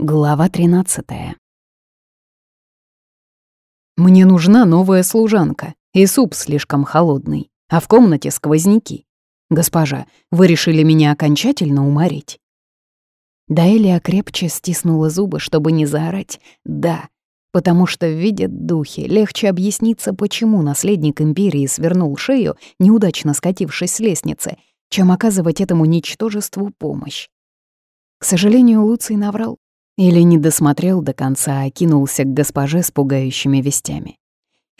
Глава 13 Мне нужна новая служанка, и суп слишком холодный, а в комнате сквозняки. Госпожа, вы решили меня окончательно уморить? Даэлия крепче стиснула зубы, чтобы не заорать «да», потому что видят духи, легче объясниться, почему наследник империи свернул шею, неудачно скатившись с лестницы, чем оказывать этому ничтожеству помощь. К сожалению, Луций наврал. Или не досмотрел до конца, а кинулся к госпоже с пугающими вестями.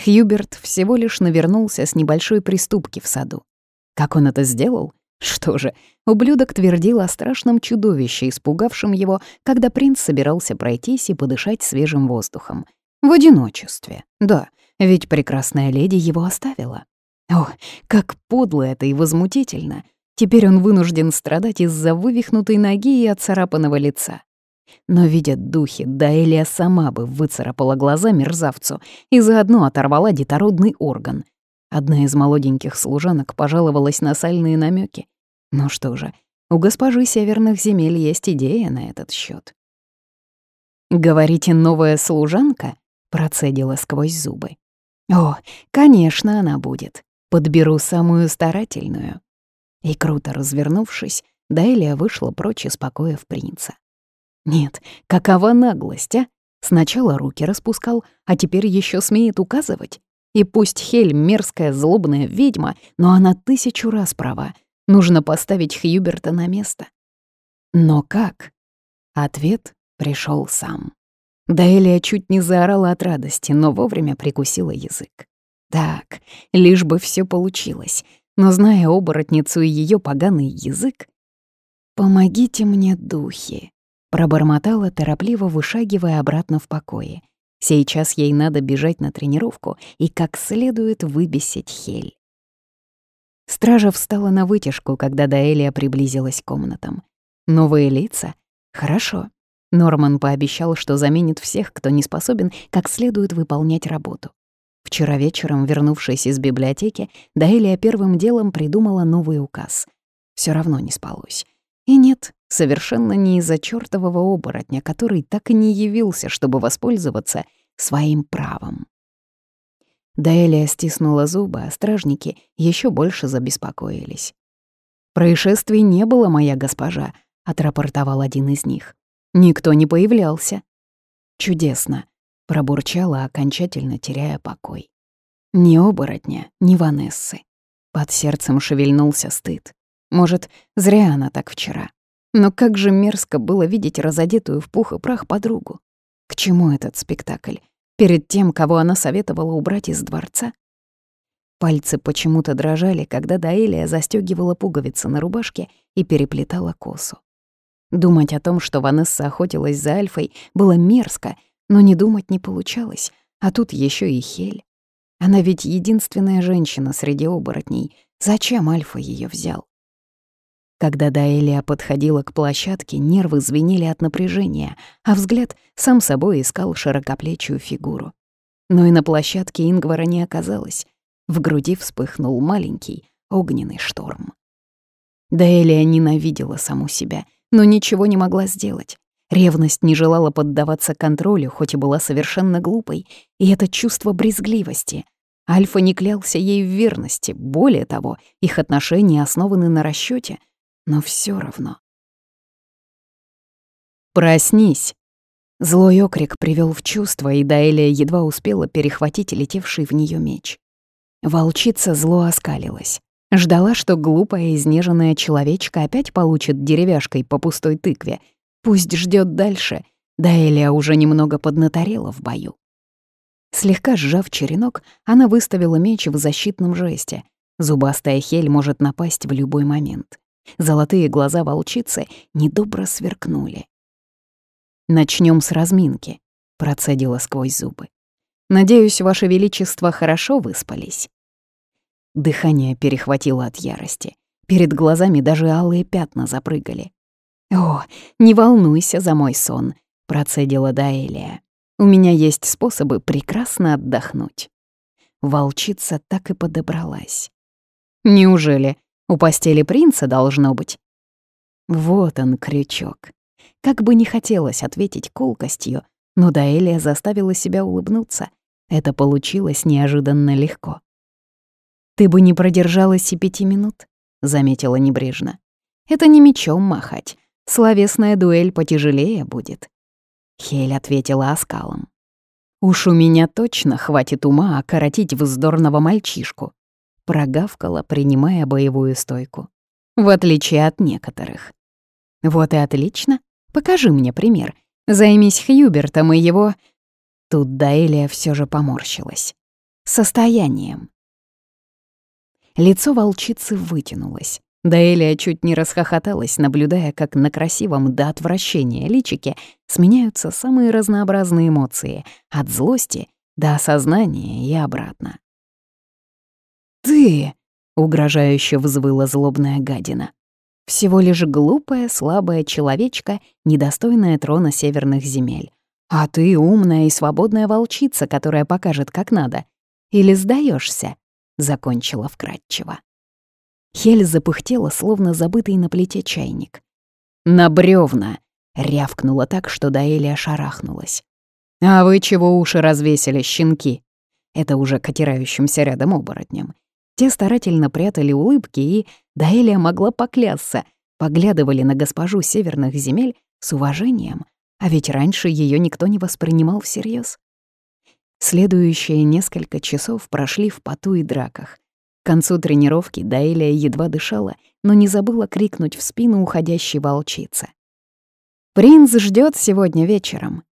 Хьюберт всего лишь навернулся с небольшой приступки в саду. Как он это сделал? Что же, ублюдок твердил о страшном чудовище, испугавшем его, когда принц собирался пройтись и подышать свежим воздухом. В одиночестве, да, ведь прекрасная леди его оставила. О, как подло это и возмутительно. Теперь он вынужден страдать из-за вывихнутой ноги и отцарапанного лица. Но, видят духи, да Элия сама бы выцарапала глаза мерзавцу и заодно оторвала детородный орган. Одна из молоденьких служанок пожаловалась на сальные намеки. Ну что же, у госпожи северных земель есть идея на этот счет. «Говорите, новая служанка?» — процедила сквозь зубы. «О, конечно, она будет. Подберу самую старательную». И круто развернувшись, Дайлия вышла прочь из покоя в принца. Нет, какова наглость, а? Сначала руки распускал, а теперь еще смеет указывать. И пусть Хель мерзкая, злобная ведьма, но она тысячу раз права. Нужно поставить Хьюберта на место. Но как? Ответ пришел сам. Даэлия чуть не заорала от радости, но вовремя прикусила язык. Так, лишь бы все получилось. Но зная оборотницу и ее поганый язык... «Помогите мне, духи», Пробормотала, торопливо вышагивая обратно в покое. Сейчас ей надо бежать на тренировку и как следует выбесить Хель. Стража встала на вытяжку, когда Даэлия приблизилась к комнатам. Новые лица? Хорошо. Норман пообещал, что заменит всех, кто не способен как следует выполнять работу. Вчера вечером, вернувшись из библиотеки, Даэлия первым делом придумала новый указ. Все равно не спалось. И нет, совершенно не из-за чёртового оборотня, который так и не явился, чтобы воспользоваться своим правом. Даэлия стиснула зубы, а стражники еще больше забеспокоились. «Происшествий не было, моя госпожа», — отрапортовал один из них. «Никто не появлялся». «Чудесно», — пробурчала, окончательно теряя покой. Ни оборотня, ни Ванессы. Под сердцем шевельнулся стыд. Может, зря она так вчера. Но как же мерзко было видеть разодетую в пух и прах подругу. К чему этот спектакль? Перед тем, кого она советовала убрать из дворца? Пальцы почему-то дрожали, когда Даэлия застёгивала пуговицы на рубашке и переплетала косу. Думать о том, что Ванесса охотилась за Альфой, было мерзко, но не думать не получалось. А тут еще и Хель. Она ведь единственная женщина среди оборотней. Зачем Альфа ее взял? Когда Даэлия подходила к площадке, нервы звенели от напряжения, а взгляд сам собой искал широкоплечую фигуру. Но и на площадке Ингвара не оказалось. В груди вспыхнул маленький огненный шторм. Даэлия ненавидела саму себя, но ничего не могла сделать. Ревность не желала поддаваться контролю, хоть и была совершенно глупой, и это чувство брезгливости. Альфа не клялся ей в верности, более того, их отношения основаны на расчете, но все равно. «Проснись!» Злой окрик привел в чувство, и Даэлия едва успела перехватить летевший в нее меч. Волчица зло оскалилась. Ждала, что глупая, изнеженная человечка опять получит деревяшкой по пустой тыкве. Пусть ждет дальше. Даэлия уже немного поднаторела в бою. Слегка сжав черенок, она выставила меч в защитном жесте. Зубастая хель может напасть в любой момент. Золотые глаза волчицы недобро сверкнули. Начнем с разминки», — процедила сквозь зубы. «Надеюсь, Ваше Величество хорошо выспались». Дыхание перехватило от ярости. Перед глазами даже алые пятна запрыгали. «О, не волнуйся за мой сон», — процедила Даэлия. «У меня есть способы прекрасно отдохнуть». Волчица так и подобралась. «Неужели?» У постели принца должно быть. Вот он, крючок. Как бы не хотелось ответить колкостью, но Даэлия заставила себя улыбнуться. Это получилось неожиданно легко. «Ты бы не продержалась и пяти минут», — заметила небрежно. «Это не мечом махать. Словесная дуэль потяжелее будет». Хель ответила оскалом. «Уж у меня точно хватит ума окоротить вздорного мальчишку», — прогавкала, принимая боевую стойку. «В отличие от некоторых». «Вот и отлично. Покажи мне пример. Займись Хьюбертом и его...» Тут Даэлия все же поморщилась. «Состоянием». Лицо волчицы вытянулось. Даэлия чуть не расхохоталась, наблюдая, как на красивом до отвращения личике сменяются самые разнообразные эмоции, от злости до осознания и обратно. «Ты!» — угрожающе взвыла злобная гадина. Всего лишь глупая, слабая человечка, недостойная трона северных земель. А ты умная и свободная волчица, которая покажет, как надо. Или сдаешься? закончила вкратчиво. Хель запыхтела, словно забытый на плите чайник. «На бревна!» — рявкнула так, что Даэля шарахнулась. «А вы чего уши развесили, щенки?» Это уже к отирающимся рядом оборотням. Те старательно прятали улыбки, и Даэлия могла поклясться, поглядывали на госпожу северных земель с уважением, а ведь раньше ее никто не воспринимал всерьез. Следующие несколько часов прошли в поту и драках. К концу тренировки Даэлия едва дышала, но не забыла крикнуть в спину уходящей волчице. «Принц ждет сегодня вечером!»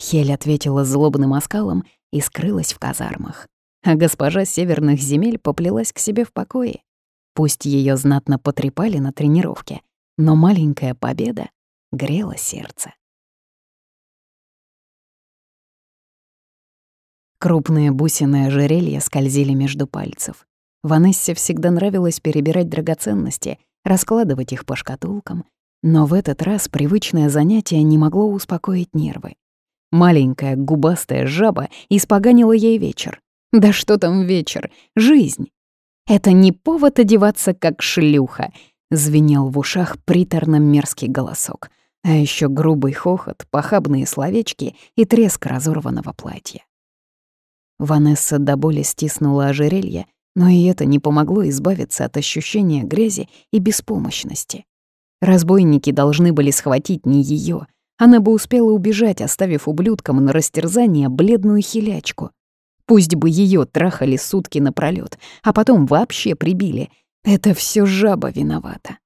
Хель ответила злобным оскалом и скрылась в казармах. А госпожа северных земель поплелась к себе в покое. Пусть ее знатно потрепали на тренировке, но маленькая победа грела сердце. Крупные бусины ожерелья скользили между пальцев. Ванессе всегда нравилось перебирать драгоценности, раскладывать их по шкатулкам, но в этот раз привычное занятие не могло успокоить нервы. Маленькая губастая жаба испоганила ей вечер. Да что там вечер? Жизнь! Это не повод одеваться как шлюха, звенел в ушах приторно мерзкий голосок, а еще грубый хохот, похабные словечки и треск разорванного платья. Ванесса до боли стиснула ожерелье, но и это не помогло избавиться от ощущения грязи и беспомощности. Разбойники должны были схватить не ее. Она бы успела убежать, оставив ублюдкам на растерзание бледную хилячку. Пусть бы ее трахали сутки напролёт, а потом вообще прибили. Это все жаба виновата.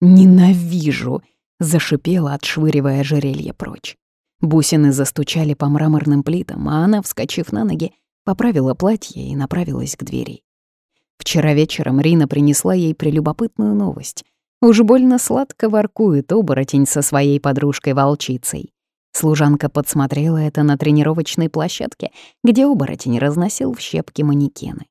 «Ненавижу!» — зашипела, отшвыривая ожерелье прочь. Бусины застучали по мраморным плитам, а она, вскочив на ноги, поправила платье и направилась к двери. Вчера вечером Рина принесла ей прелюбопытную новость. Уж больно сладко воркует оборотень со своей подружкой-волчицей. Служанка подсмотрела это на тренировочной площадке, где оборотень разносил в щепки манекены.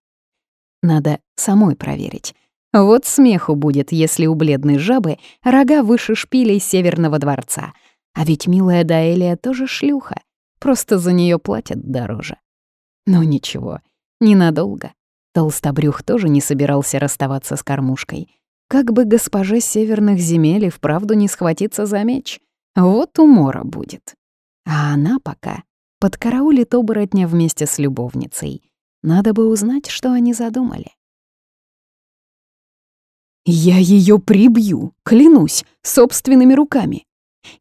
Надо самой проверить. Вот смеху будет, если у бледной жабы рога выше шпилей Северного дворца. А ведь милая Даэлия тоже шлюха, просто за нее платят дороже. Но ничего, ненадолго. Толстобрюх тоже не собирался расставаться с кормушкой. Как бы госпоже северных земель и вправду не схватиться за меч. Вот умора будет. А она пока подкараулит оборотня вместе с любовницей. Надо бы узнать, что они задумали. «Я ее прибью, клянусь, собственными руками!»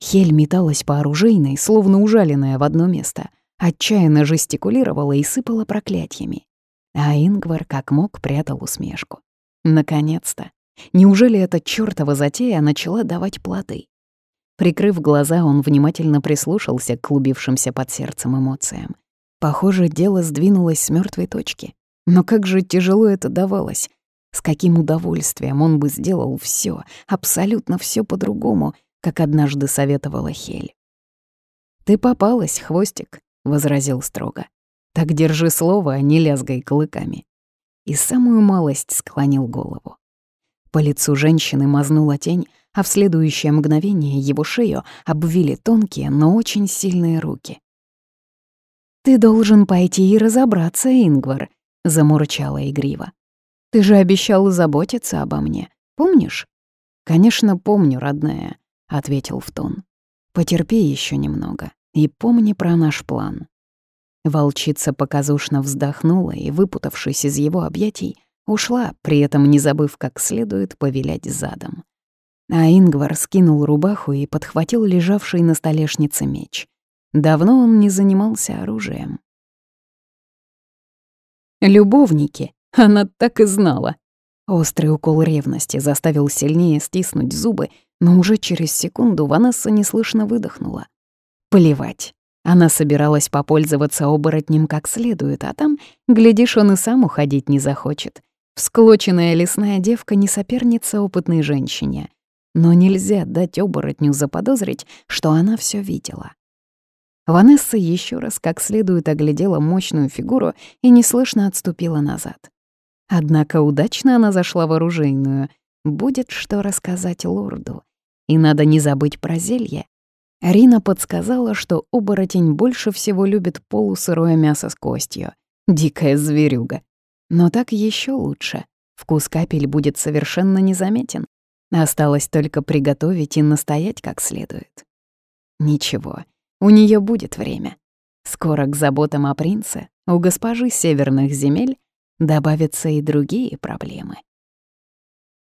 Хель металась по оружейной, словно ужаленная в одно место — отчаянно жестикулировала и сыпала проклятиями. А Ингвар как мог прятал усмешку. Наконец-то. Неужели эта чёртова затея начала давать плоды? Прикрыв глаза, он внимательно прислушался к клубившимся под сердцем эмоциям. Похоже, дело сдвинулось с мёртвой точки. Но как же тяжело это давалось. С каким удовольствием он бы сделал всё, абсолютно всё по-другому, как однажды советовала Хель. «Ты попалась, хвостик», — возразил строго. «Так держи слово, а не лязгай клыками». И самую малость склонил голову. По лицу женщины мазнула тень, а в следующее мгновение его шею обвили тонкие, но очень сильные руки. «Ты должен пойти и разобраться, Ингвар», — замурчала игриво. «Ты же обещал заботиться обо мне, помнишь?» «Конечно, помню, родная», — ответил в тон. Потерпи еще немного и помни про наш план». Волчица показушно вздохнула и, выпутавшись из его объятий, ушла, при этом не забыв как следует повилять задом. А Ингвар скинул рубаху и подхватил лежавший на столешнице меч. Давно он не занимался оружием. «Любовники!» Она так и знала. Острый укол ревности заставил сильнее стиснуть зубы, но уже через секунду Ванесса неслышно выдохнула. Плевать. Она собиралась попользоваться оборотнем как следует, а там, глядишь, он и сам уходить не захочет. Всклоченная лесная девка не соперница опытной женщине. Но нельзя дать оборотню заподозрить, что она все видела. Ванесса еще раз как следует оглядела мощную фигуру и неслышно отступила назад. Однако удачно она зашла в оружейную. Будет что рассказать лорду. И надо не забыть про зелье. Рина подсказала, что оборотень больше всего любит полусырое мясо с костью. Дикая зверюга. Но так еще лучше. Вкус капель будет совершенно незаметен. Осталось только приготовить и настоять как следует. Ничего, у нее будет время. Скоро к заботам о принце у госпожи северных земель добавятся и другие проблемы.